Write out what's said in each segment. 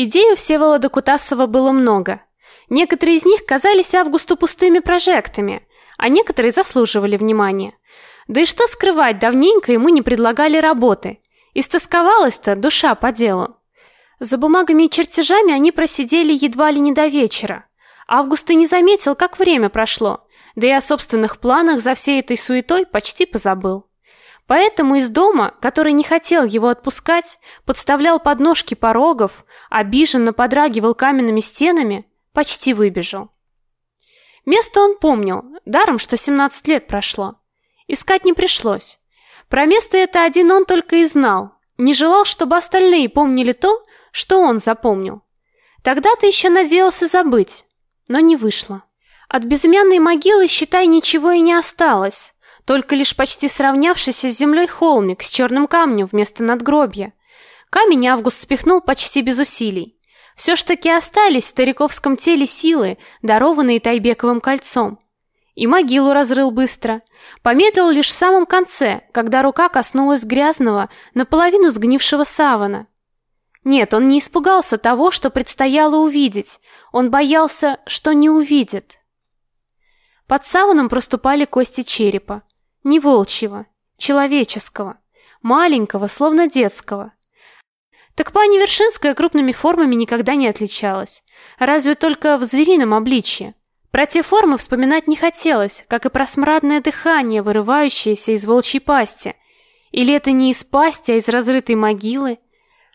Идей у Всеволода Кутасова было много. Некоторые из них казались Августу пустыми прожектами, а некоторые заслуживали внимания. Да и что скрывать, давненько ему не предлагали работы. Истосковалась-то душа по делу. За бумагами и чертежами они просидели едва ли не до вечера. Август и не заметил, как время прошло, да и о собственных планах за всей этой суетой почти позабыл. Поэтому из дома, который не хотел его отпускать, подставлял подножки порогов, обиженно подрагивал каменными стенами, почти выбежал. Место он помнил, даром, что 17 лет прошло. Искать не пришлось. Про место это один он только и знал. Не желал, чтобы остальные помнили то, что он запомнил. Тогда-то еще надеялся забыть, но не вышло. От безымянной могилы, считай, ничего и не осталось, только лишь почти сравнявшийся с землей холмик с черным камнем вместо надгробья. Камень Август спихнул почти без усилий. Все ж таки остались в стариковском теле силы, дарованные Тайбековым кольцом. И могилу разрыл быстро. Помедлил лишь в самом конце, когда рука коснулась грязного, наполовину сгнившего савана. Нет, он не испугался того, что предстояло увидеть. Он боялся, что не увидит. Под саваном проступали кости черепа. Не волчьего, человеческого. Маленького, словно детского. Так пани Вершинская крупными формами никогда не отличалась. Разве только в зверином обличье. Про те формы вспоминать не хотелось, как и про смрадное дыхание, вырывающееся из волчьей пасти. Или это не из пасти, а из разрытой могилы?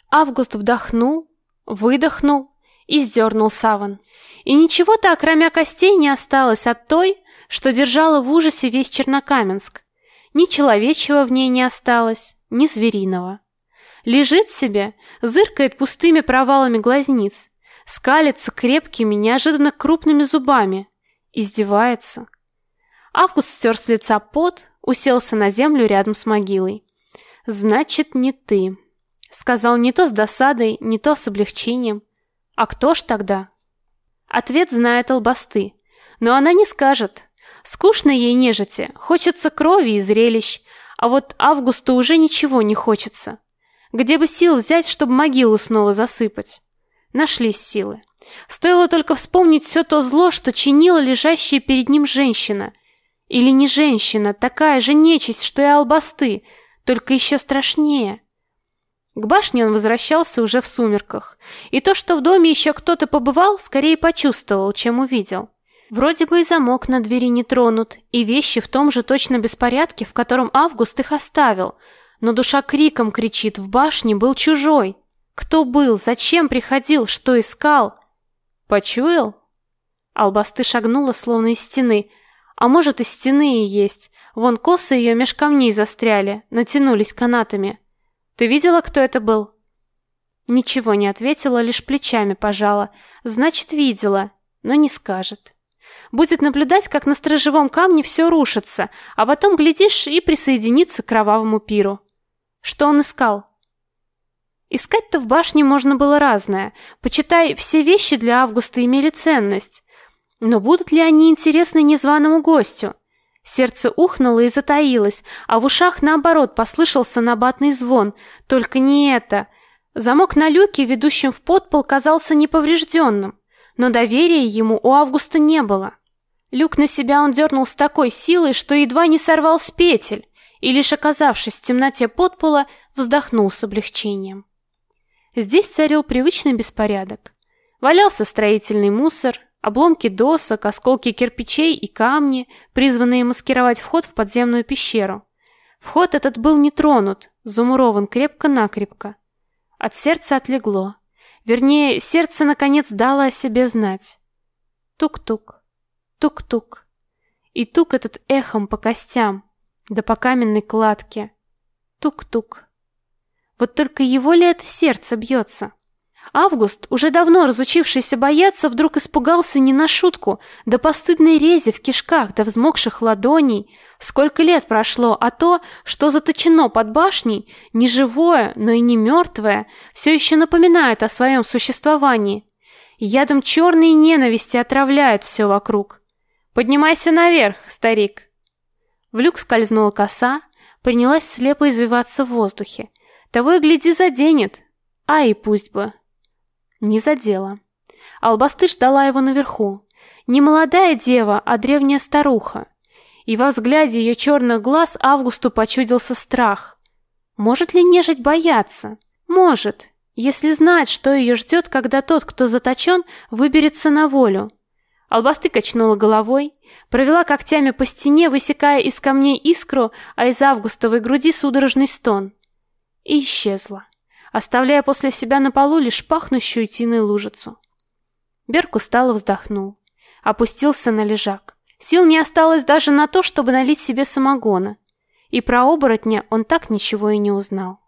Август вдохнул, выдохнул и сдернул саван. И ничего так, кроме костей, не осталось от той, что держала в ужасе весь Чернокаменск. Ни человечьего в ней не осталось, ни звериного. Лежит себе, зыркает пустыми провалами глазниц, скалится крепкими, неожиданно крупными зубами, издевается. Август стер с лица пот, уселся на землю рядом с могилой. «Значит, не ты», — сказал не то с досадой, не то с облегчением. «А кто ж тогда?» Ответ знает Албасты, но она не скажет. Скучно ей нежити, хочется крови и зрелищ, а вот Августу уже ничего не хочется. Где бы сил взять, чтобы могилу снова засыпать? Нашлись силы. Стоило только вспомнить все то зло, что чинила лежащая перед ним женщина. Или не женщина, такая же нечисть, что и албасты, только еще страшнее. К башне он возвращался уже в сумерках, и то, что в доме еще кто-то побывал, скорее почувствовал, чем увидел. Вроде бы и замок на двери не тронут, и вещи в том же точно беспорядке, в котором Август их оставил – но душа криком кричит, в башне был чужой. Кто был, зачем приходил, что искал? Почуял? Албасты шагнула словно из стены. А может, и стены и есть. Вон косы ее меж камней застряли, натянулись канатами. Ты видела, кто это был? Ничего не ответила, лишь плечами пожала. Значит, видела, но не скажет. Будет наблюдать, как на сторожевом камне все рушится, а потом, глядишь, и присоединиться к кровавому пиру. Что он искал? Искать-то в башне можно было разное. Почитай, все вещи для Августа имели ценность. Но будут ли они интересны незваному гостю? Сердце ухнуло и затаилось, а в ушах наоборот послышался набатный звон. Только не это. Замок на люке, ведущем в подпол, казался неповрежденным, но доверия ему у Августа не было. Люк на себя он дернул с такой силой, что едва не сорвал с петель и лишь оказавшись в темноте подпола, вздохнул с облегчением. Здесь царил привычный беспорядок. Валялся строительный мусор, обломки досок, осколки кирпичей и камни, призванные маскировать вход в подземную пещеру. Вход этот был не тронут, замурован крепко-накрепко. От сердца отлегло. Вернее, сердце наконец дало о себе знать. Тук-тук, тук-тук. И тук этот эхом по костям, да по каменной кладке. Тук-тук. Вот только его ли это сердце бьется? Август, уже давно разучившийся бояться, вдруг испугался не на шутку, до постыдной рези в кишках, до взмокших ладоней. Сколько лет прошло, а то, что заточено под башней, не живое, но и не мертвое, все еще напоминает о своем существовании. Ядом черной ненависти отравляет все вокруг. Поднимайся наверх, старик. В люк скользнула коса, принялась слепо извиваться в воздухе. Того и гляди заденет. А и пусть бы. Не задела. Албасты ждала его наверху. Не молодая дева, а древняя старуха. И во взгляде ее черных глаз Августу почудился страх. Может ли нежить бояться? Может, если знать, что ее ждет, когда тот, кто заточен, выберется на волю. Албасты качнула головой, провела когтями по стене, высекая из камней искру, а из августовой груди судорожный стон. И исчезла, оставляя после себя на полу лишь пахнущую тиной лужицу. Берг устало вздохнул, опустился на лежак. Сил не осталось даже на то, чтобы налить себе самогона. И про оборотня он так ничего и не узнал.